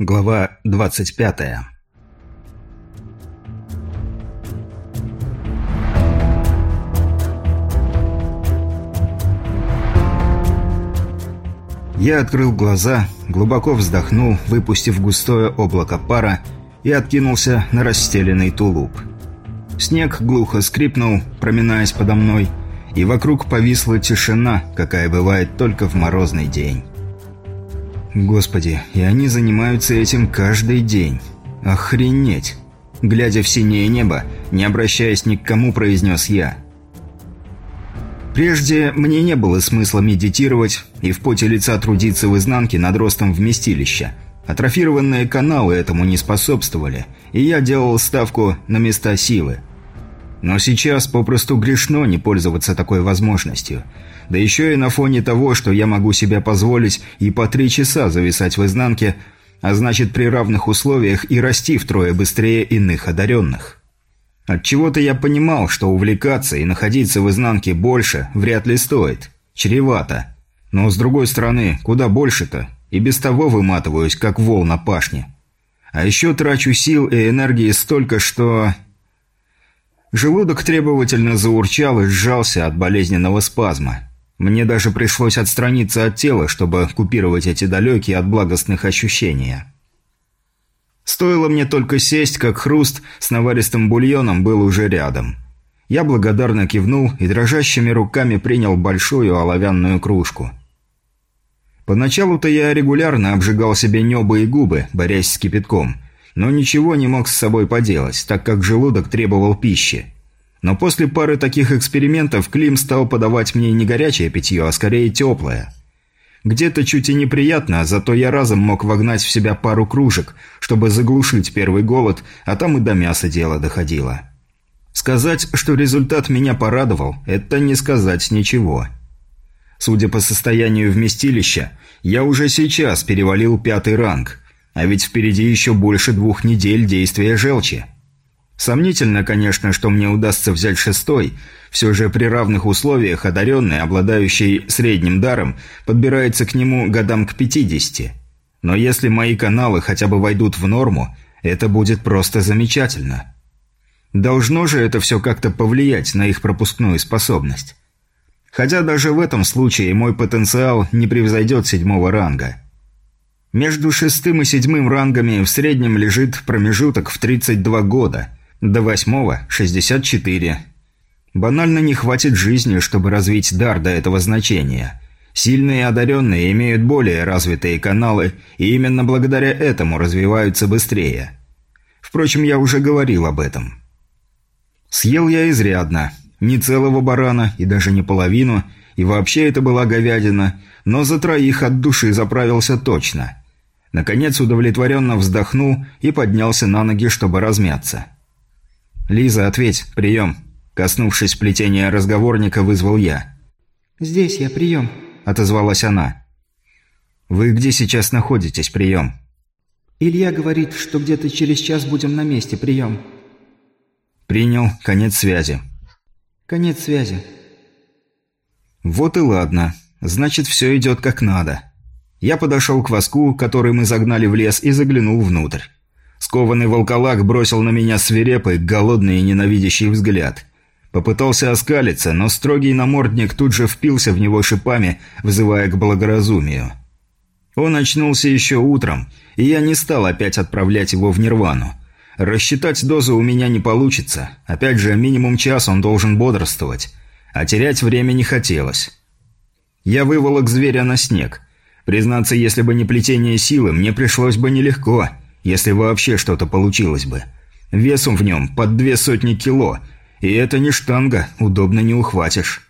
Глава 25 Я открыл глаза, глубоко вздохнул, выпустив густое облако пара, и откинулся на расстеленный тулуп. Снег глухо скрипнул, проминаясь подо мной, и вокруг повисла тишина, какая бывает только в морозный день. Господи, и они занимаются этим каждый день. Охренеть! Глядя в синее небо, не обращаясь ни к кому, произнес я. Прежде мне не было смысла медитировать и в поте лица трудиться в изнанке над ростом вместилища. Атрофированные каналы этому не способствовали, и я делал ставку на места силы. Но сейчас попросту грешно не пользоваться такой возможностью – да еще и на фоне того, что я могу себе позволить и по три часа зависать в изнанке, а значит при равных условиях и расти втрое быстрее иных одаренных. Отчего-то я понимал, что увлекаться и находиться в изнанке больше вряд ли стоит. Чревато. Но с другой стороны, куда больше-то? И без того выматываюсь, как вол на пашне. А еще трачу сил и энергии столько, что... Желудок требовательно заурчал и сжался от болезненного спазма. Мне даже пришлось отстраниться от тела, чтобы купировать эти далекие от благостных ощущения. Стоило мне только сесть, как хруст с наваристым бульоном был уже рядом. Я благодарно кивнул и дрожащими руками принял большую оловянную кружку. Поначалу-то я регулярно обжигал себе небо и губы, борясь с кипятком, но ничего не мог с собой поделать, так как желудок требовал пищи. Но после пары таких экспериментов Клим стал подавать мне не горячее питье, а скорее теплое. Где-то чуть и неприятно, зато я разом мог вогнать в себя пару кружек, чтобы заглушить первый голод, а там и до мяса дело доходило. Сказать, что результат меня порадовал, это не сказать ничего. Судя по состоянию вместилища, я уже сейчас перевалил пятый ранг, а ведь впереди еще больше двух недель действия желчи. Сомнительно, конечно, что мне удастся взять шестой. Все же при равных условиях одаренный, обладающий средним даром, подбирается к нему годам к 50. Но если мои каналы хотя бы войдут в норму, это будет просто замечательно. Должно же это все как-то повлиять на их пропускную способность. Хотя даже в этом случае мой потенциал не превзойдет седьмого ранга. Между шестым и седьмым рангами в среднем лежит промежуток в 32 года – до восьмого – 64. Банально не хватит жизни, чтобы развить дар до этого значения. Сильные одаренные имеют более развитые каналы, и именно благодаря этому развиваются быстрее. Впрочем, я уже говорил об этом. Съел я изрядно. Не целого барана, и даже не половину, и вообще это была говядина, но за троих от души заправился точно. Наконец удовлетворенно вздохнул и поднялся на ноги, чтобы размяться. «Лиза, ответь, прием!» Коснувшись плетения разговорника, вызвал я. «Здесь я, прием», — отозвалась она. «Вы где сейчас находитесь, прием?» «Илья говорит, что где-то через час будем на месте, прием». «Принял. Конец связи». «Конец связи». «Вот и ладно. Значит, все идет как надо». Я подошел к воску, который мы загнали в лес, и заглянул внутрь. Скованный волколак бросил на меня свирепый, голодный и ненавидящий взгляд. Попытался оскалиться, но строгий намордник тут же впился в него шипами, вызывая к благоразумию. Он очнулся еще утром, и я не стал опять отправлять его в нирвану. Рассчитать дозу у меня не получится. Опять же, минимум час он должен бодрствовать. А терять время не хотелось. Я выволок зверя на снег. Признаться, если бы не плетение силы, мне пришлось бы нелегко – если вообще что-то получилось бы. Весом в нем под две сотни кило, и это не штанга, удобно не ухватишь.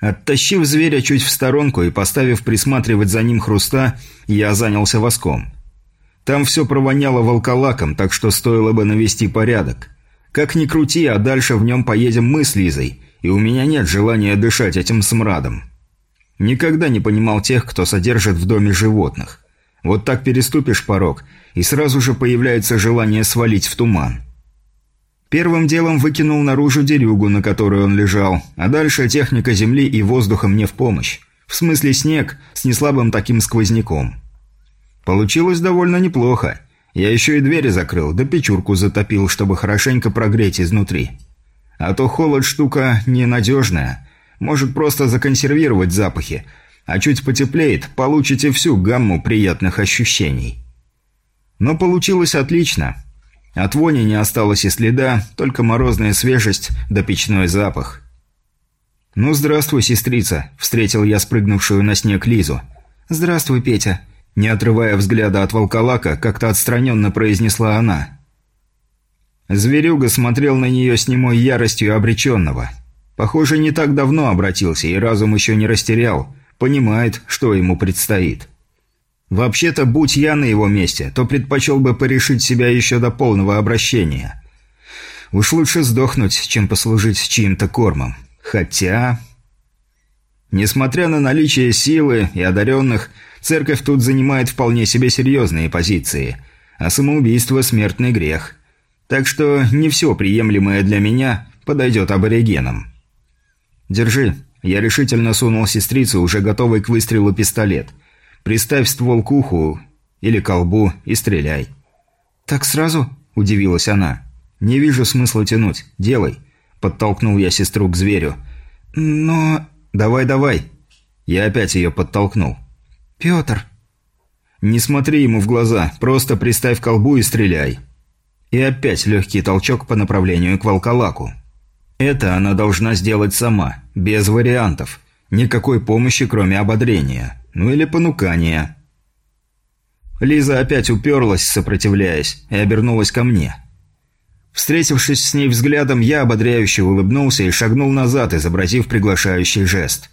Оттащив зверя чуть в сторонку и поставив присматривать за ним хруста, я занялся воском. Там все провоняло волколаком, так что стоило бы навести порядок. Как ни крути, а дальше в нем поедем мы с Лизой, и у меня нет желания дышать этим смрадом. Никогда не понимал тех, кто содержит в доме животных. Вот так переступишь порог, и сразу же появляется желание свалить в туман. Первым делом выкинул наружу дерюгу, на которой он лежал, а дальше техника земли и воздуха мне в помощь. В смысле снег с неслабым таким сквозняком. Получилось довольно неплохо. Я еще и двери закрыл, да печурку затопил, чтобы хорошенько прогреть изнутри. А то холод штука ненадежная. Может просто законсервировать запахи. А чуть потеплеет, получите всю гамму приятных ощущений. Но получилось отлично. От вони не осталось и следа, только морозная свежесть да печной запах. «Ну, здравствуй, сестрица», – встретил я спрыгнувшую на снег Лизу. «Здравствуй, Петя», – не отрывая взгляда от волколака, как-то отстраненно произнесла она. Зверюга смотрел на нее с немой яростью обреченного. Похоже, не так давно обратился и разум еще не растерял, понимает, что ему предстоит. Вообще-то, будь я на его месте, то предпочел бы порешить себя еще до полного обращения. Уж лучше сдохнуть, чем послужить чьим-то кормом. Хотя... Несмотря на наличие силы и одаренных, церковь тут занимает вполне себе серьезные позиции, а самоубийство – смертный грех. Так что не все приемлемое для меня подойдет аборигенам. «Держи». Я решительно сунул сестрице уже готовый к выстрелу пистолет. «Приставь ствол к уху или колбу и стреляй». «Так сразу?» – удивилась она. «Не вижу смысла тянуть. Делай». Подтолкнул я сестру к зверю. «Но...» «Давай, давай!» Я опять ее подтолкнул. «Петр...» «Не смотри ему в глаза, просто приставь колбу и стреляй». И опять легкий толчок по направлению к волколаку. Это она должна сделать сама, без вариантов. Никакой помощи, кроме ободрения. Ну или понукания. Лиза опять уперлась, сопротивляясь, и обернулась ко мне. Встретившись с ней взглядом, я ободряюще улыбнулся и шагнул назад, изобразив приглашающий жест.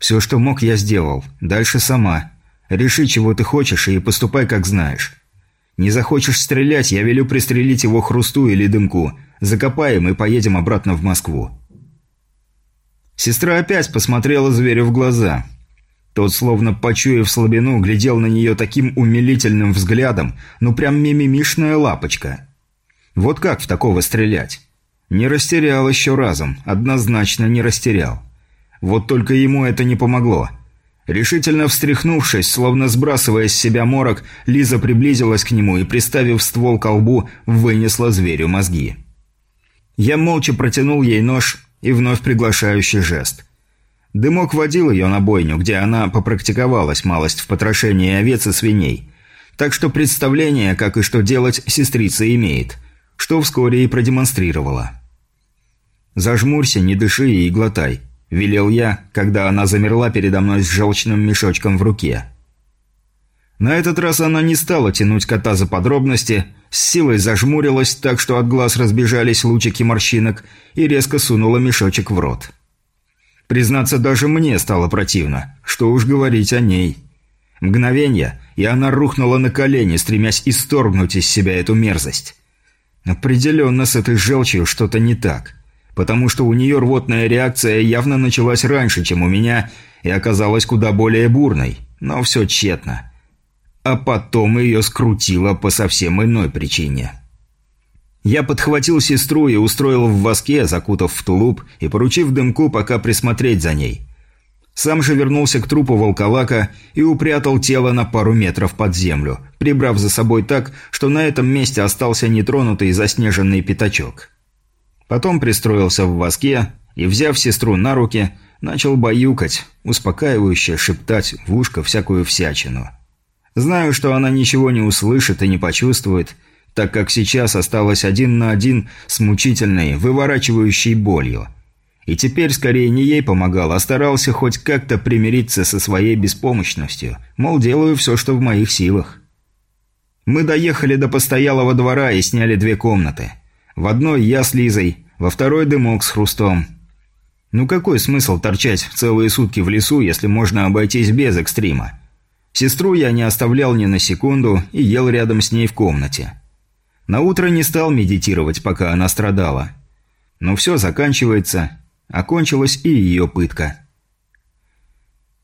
«Все, что мог, я сделал. Дальше сама. Реши, чего ты хочешь, и поступай, как знаешь. Не захочешь стрелять, я велю пристрелить его хрусту или дымку. Закопаем и поедем обратно в Москву». Сестра опять посмотрела зверю в глаза. Тот, словно почуяв слабину, глядел на нее таким умилительным взглядом, ну прям мимимишная лапочка – вот как в такого стрелять? Не растерял еще разом, однозначно не растерял. Вот только ему это не помогло. Решительно встряхнувшись, словно сбрасывая с себя морок, Лиза приблизилась к нему и, приставив ствол к колбу, вынесла зверю мозги. Я молча протянул ей нож и вновь приглашающий жест. Дымок водил ее на бойню, где она попрактиковалась малость в потрошении овец и свиней. Так что представление, как и что делать, сестрица имеет – что вскоре и продемонстрировала. «Зажмурься, не дыши и глотай», – велел я, когда она замерла передо мной с желчным мешочком в руке. На этот раз она не стала тянуть кота за подробности, с силой зажмурилась так, что от глаз разбежались лучики морщинок, и резко сунула мешочек в рот. Признаться, даже мне стало противно, что уж говорить о ней. Мгновенье, и она рухнула на колени, стремясь исторгнуть из себя эту мерзость. Определенно с этой желчью что-то не так. Потому что у нее рвотная реакция явно началась раньше, чем у меня, и оказалась куда более бурной. Но все тщетно. А потом ее скрутило по совсем иной причине. Я подхватил сестру и устроил в воске, закутав в тулуп и поручив дымку пока присмотреть за ней. Сам же вернулся к трупу волколака и упрятал тело на пару метров под землю, прибрав за собой так, что на этом месте остался нетронутый заснеженный пятачок. Потом пристроился в воске и, взяв сестру на руки, начал баюкать, успокаивающе шептать в ушко всякую всячину. Знаю, что она ничего не услышит и не почувствует, так как сейчас осталась один на один с мучительной, выворачивающей болью – и теперь скорее не ей помогал, а старался хоть как-то примириться со своей беспомощностью. Мол, делаю все, что в моих силах. Мы доехали до постоялого двора и сняли две комнаты. В одной я с Лизой, во второй дымок с хрустом. Ну какой смысл торчать целые сутки в лесу, если можно обойтись без экстрима? Сестру я не оставлял ни на секунду и ел рядом с ней в комнате. На утро не стал медитировать, пока она страдала. Но все заканчивается, Окончилась и ее пытка.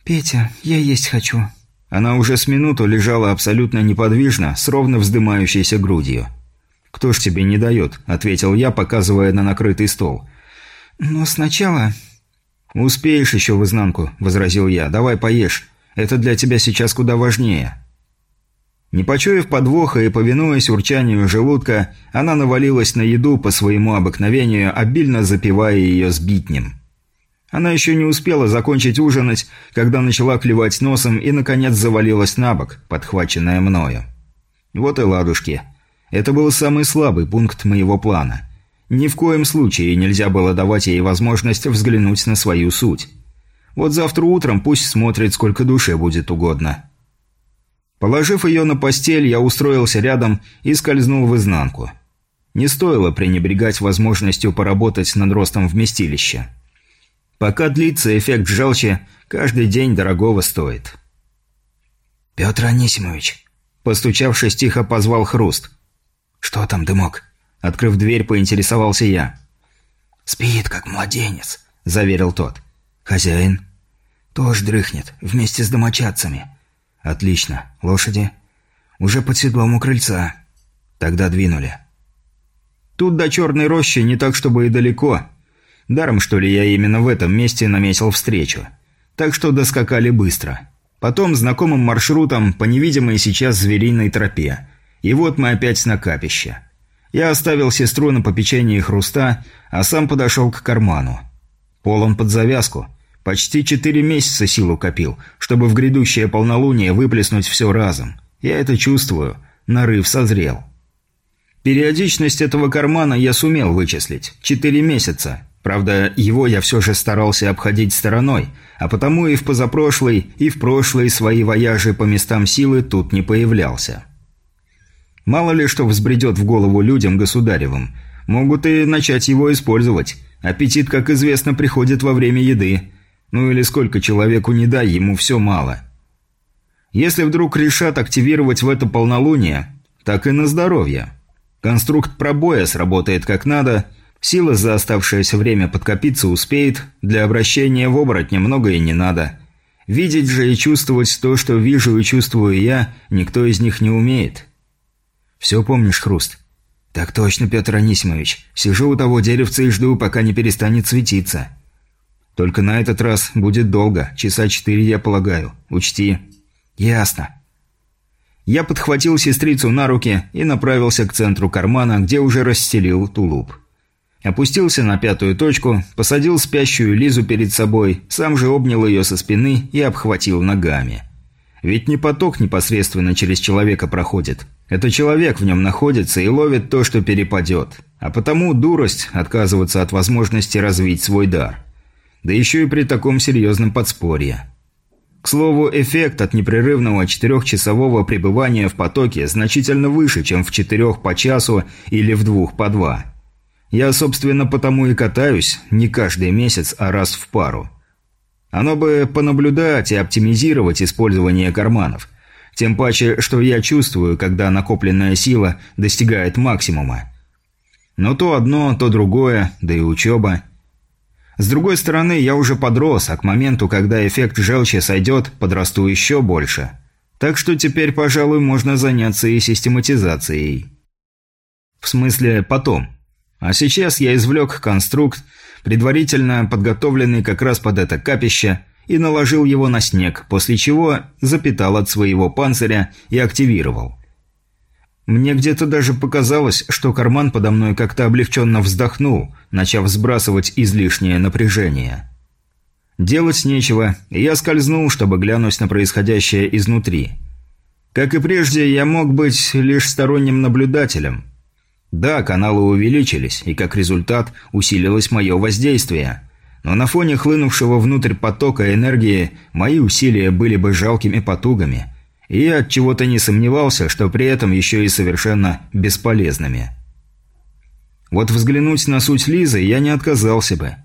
«Петя, я есть хочу». Она уже с минуту лежала абсолютно неподвижно, с ровно вздымающейся грудью. «Кто ж тебе не дает?» – ответил я, показывая на накрытый стол. «Но сначала...» «Успеешь еще в изнанку», – возразил я. «Давай поешь. Это для тебя сейчас куда важнее». Не почуяв подвоха и повинуясь урчанию желудка, она навалилась на еду по своему обыкновению, обильно запивая ее сбитнем. Она еще не успела закончить ужинать, когда начала клевать носом и, наконец, завалилась на бок, подхваченная мною. Вот и ладушки. Это был самый слабый пункт моего плана. Ни в коем случае нельзя было давать ей возможность взглянуть на свою суть. Вот завтра утром пусть смотрит, сколько душе будет угодно. Положив ее на постель, я устроился рядом и скользнул в изнанку. Не стоило пренебрегать возможностью поработать над ростом вместилища. Пока длится эффект желчи, каждый день дорогого стоит. «Петр Анисимович», – постучавшись тихо, позвал Хруст. «Что там, дымок?» Открыв дверь, поинтересовался я. «Спит, как младенец», – заверил тот. «Хозяин?» «Тоже дрыхнет, вместе с домочадцами». «Отлично. Лошади?» «Уже под седлом у крыльца». «Тогда двинули». «Тут до Черной рощи не так, чтобы и далеко. Даром, что ли, я именно в этом месте наметил встречу. Так что доскакали быстро. Потом знакомым маршрутом по невидимой сейчас звериной тропе. И вот мы опять на капище. Я оставил сестру на попечении хруста, а сам подошел к карману. Полон под завязку. Почти четыре месяца силу копил, чтобы в грядущее полнолуние выплеснуть все разом. Я это чувствую. Нарыв созрел. Периодичность этого кармана я сумел вычислить. Четыре месяца. Правда, его я все же старался обходить стороной, а потому и в позапрошлый, и в прошлые свои вояжи по местам силы тут не появлялся. Мало ли что взбредет в голову людям государевым. Могут и начать его использовать. Аппетит, как известно, приходит во время еды. Ну или сколько человеку не дай, ему все мало. Если вдруг решат активировать в это полнолуние, так и на здоровье. Конструкт пробоя сработает как надо, сила за оставшееся время подкопиться успеет, для обращения в оборотня много и не надо. Видеть же и чувствовать то, что вижу и чувствую я, никто из них не умеет. Все помнишь, Хруст? Так точно, Петр Анисимович. Сижу у того деревца и жду, пока не перестанет светиться. Только на этот раз будет долго, часа четыре, я полагаю. Учти. Ясно. Я подхватил сестрицу на руки и направился к центру кармана, где уже расстелил тулуп. Опустился на пятую точку, посадил спящую Лизу перед собой, сам же обнял ее со спины и обхватил ногами. Ведь не поток непосредственно через человека проходит. Это человек в нем находится и ловит то, что перепадет. А потому дурость отказываться от возможности развить свой дар да еще и при таком серьезном подспорье. К слову, эффект от непрерывного четырехчасового пребывания в потоке значительно выше, чем в четырех по часу или в двух по два. Я, собственно, потому и катаюсь не каждый месяц, а раз в пару. Оно бы понаблюдать и оптимизировать использование карманов. Тем паче, что я чувствую, когда накопленная сила достигает максимума. Но то одно, то другое, да и учеба – с другой стороны, я уже подрос, а к моменту, когда эффект желчи сойдет, подрасту еще больше. Так что теперь, пожалуй, можно заняться и систематизацией. В смысле, потом. А сейчас я извлек конструкт, предварительно подготовленный как раз под это капище, и наложил его на снег, после чего запитал от своего панциря и активировал. Мне где-то даже показалось, что карман подо мной как-то облегченно вздохнул, начав сбрасывать излишнее напряжение. Делать нечего, я скользнул, чтобы глянуть на происходящее изнутри. Как и прежде, я мог быть лишь сторонним наблюдателем. Да, каналы увеличились, и как результат усилилось мое воздействие. Но на фоне хлынувшего внутрь потока энергии мои усилия были бы жалкими потугами – и от чего-то не сомневался, что при этом еще и совершенно бесполезными. Вот взглянуть на суть Лизы я не отказался бы.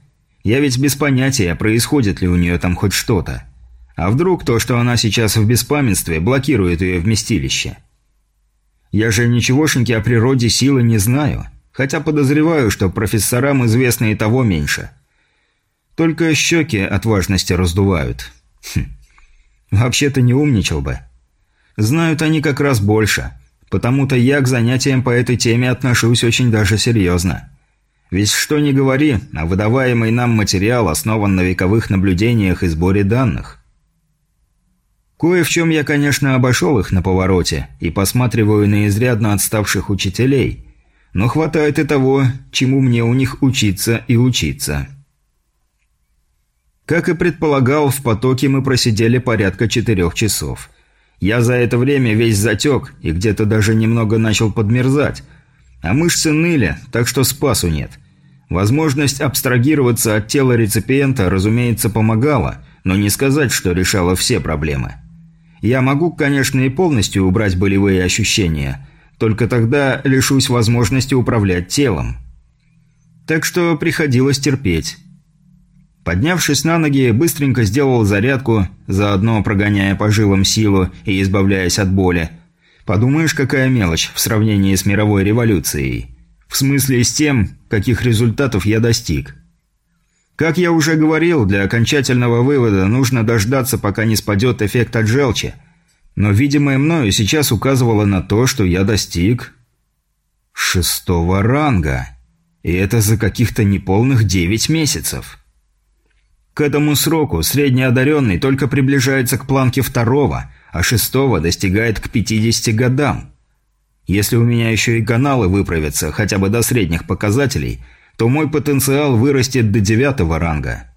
Я ведь без понятия, происходит ли у нее там хоть что-то. А вдруг то, что она сейчас в беспамятстве, блокирует ее вместилище? Я же ничегошеньки о природе силы не знаю, хотя подозреваю, что профессорам известно и того меньше. Только щеки от важности раздувают. Хм. Вообще-то не умничал бы. Знают они как раз больше. Потому-то я к занятиям по этой теме отношусь очень даже серьезно. Ведь что ни говори, а выдаваемый нам материал основан на вековых наблюдениях и сборе данных. Кое в чем я, конечно, обошел их на повороте и посматриваю на изрядно отставших учителей, но хватает и того, чему мне у них учиться и учиться. Как и предполагал, в потоке мы просидели порядка четырех часов. Я за это время весь затек и где-то даже немного начал подмерзать, а мышцы ныли, так что спасу нет. Возможность абстрагироваться от тела реципиента, разумеется, помогала, но не сказать, что решала все проблемы. Я могу, конечно, и полностью убрать болевые ощущения, только тогда лишусь возможности управлять телом. Так что приходилось терпеть. Поднявшись на ноги, быстренько сделал зарядку, заодно прогоняя по жилам силу и избавляясь от боли. Подумаешь, какая мелочь в сравнении с мировой революцией. В смысле с тем, каких результатов я достиг. Как я уже говорил, для окончательного вывода нужно дождаться, пока не спадет эффект от желчи. Но видимое мною сейчас указывало на то, что я достиг... шестого ранга. И это за каких-то неполных девять месяцев. К этому сроку средний одаренный только приближается к планке второго, а шестого достигает к 50 годам. Если у меня еще и каналы выправятся хотя бы до средних показателей, то мой потенциал вырастет до девятого ранга.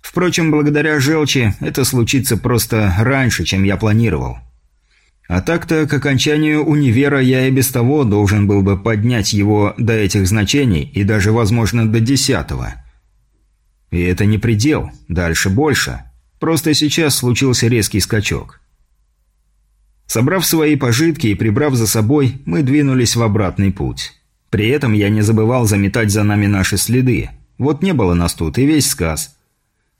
Впрочем, благодаря желчи это случится просто раньше, чем я планировал. А так-то к окончанию универа я и без того должен был бы поднять его до этих значений и даже, возможно, до десятого – и это не предел, дальше больше. Просто сейчас случился резкий скачок. Собрав свои пожитки и прибрав за собой, мы двинулись в обратный путь. При этом я не забывал заметать за нами наши следы. Вот не было нас тут, и весь сказ.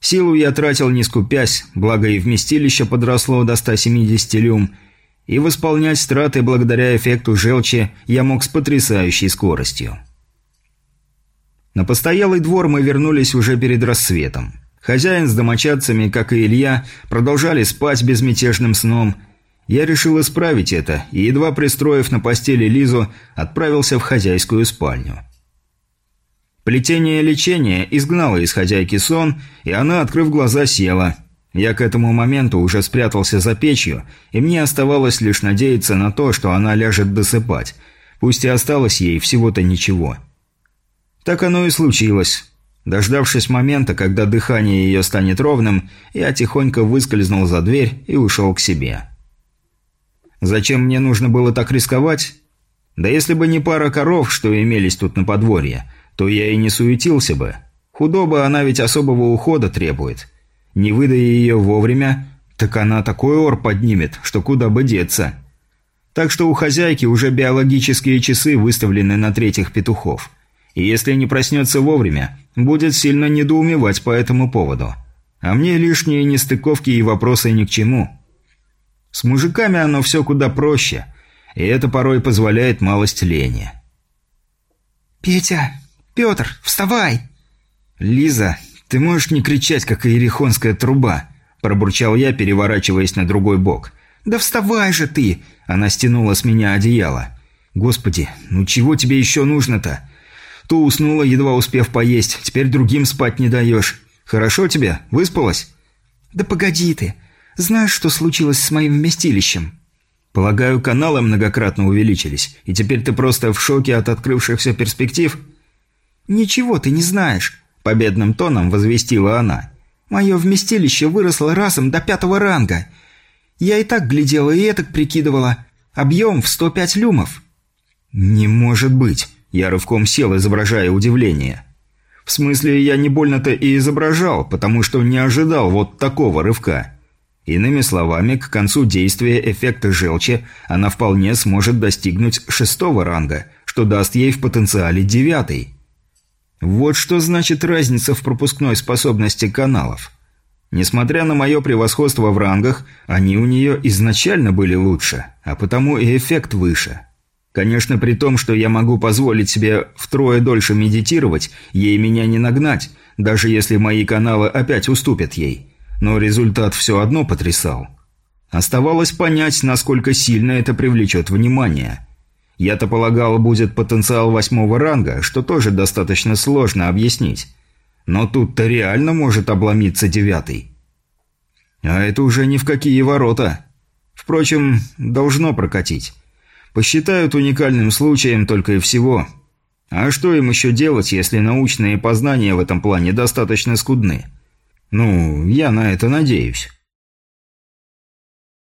Силу я тратил не скупясь, благо и вместилище подросло до 170 люм, и восполнять страты благодаря эффекту желчи я мог с потрясающей скоростью. На постоялый двор мы вернулись уже перед рассветом. Хозяин с домочадцами, как и Илья, продолжали спать безмятежным сном. Я решил исправить это и, едва пристроив на постели Лизу, отправился в хозяйскую спальню. Плетение лечения изгнало из хозяйки сон, и она, открыв глаза, села. Я к этому моменту уже спрятался за печью, и мне оставалось лишь надеяться на то, что она ляжет досыпать, пусть и осталось ей всего-то ничего. Так оно и случилось. Дождавшись момента, когда дыхание ее станет ровным, я тихонько выскользнул за дверь и ушел к себе. Зачем мне нужно было так рисковать? Да если бы не пара коров, что имелись тут на подворье, то я и не суетился бы. Худоба она ведь особого ухода требует. Не выдая ее вовремя, так она такой ор поднимет, что куда бы деться. Так что у хозяйки уже биологические часы выставлены на третьих петухов – и если не проснется вовремя, будет сильно недоумевать по этому поводу. А мне лишние нестыковки и вопросы ни к чему. С мужиками оно все куда проще, и это порой позволяет малость лени. «Петя! Петр, вставай!» «Лиза, ты можешь не кричать, как иерихонская труба?» – пробурчал я, переворачиваясь на другой бок. «Да вставай же ты!» – она стянула с меня одеяло. «Господи, ну чего тебе еще нужно-то? То уснула, едва успев поесть, теперь другим спать не даешь. Хорошо тебе? Выспалась?» «Да погоди ты. Знаешь, что случилось с моим вместилищем?» «Полагаю, каналы многократно увеличились, и теперь ты просто в шоке от открывшихся перспектив?» «Ничего ты не знаешь», – победным тоном возвестила она. «Мое вместилище выросло разом до пятого ранга. Я и так глядела и этак прикидывала. Объем в 105 люмов». «Не может быть!» Я рывком сел, изображая удивление. В смысле, я не больно-то и изображал, потому что не ожидал вот такого рывка. Иными словами, к концу действия эффекта желчи она вполне сможет достигнуть шестого ранга, что даст ей в потенциале девятый. Вот что значит разница в пропускной способности каналов. Несмотря на мое превосходство в рангах, они у нее изначально были лучше, а потому и эффект выше. Конечно, при том, что я могу позволить себе втрое дольше медитировать, ей меня не нагнать, даже если мои каналы опять уступят ей. Но результат все одно потрясал. Оставалось понять, насколько сильно это привлечет внимание. Я-то полагал, будет потенциал восьмого ранга, что тоже достаточно сложно объяснить. Но тут-то реально может обломиться девятый. А это уже ни в какие ворота. Впрочем, должно прокатить. Посчитают уникальным случаем только и всего. А что им еще делать, если научные познания в этом плане достаточно скудны? Ну, я на это надеюсь.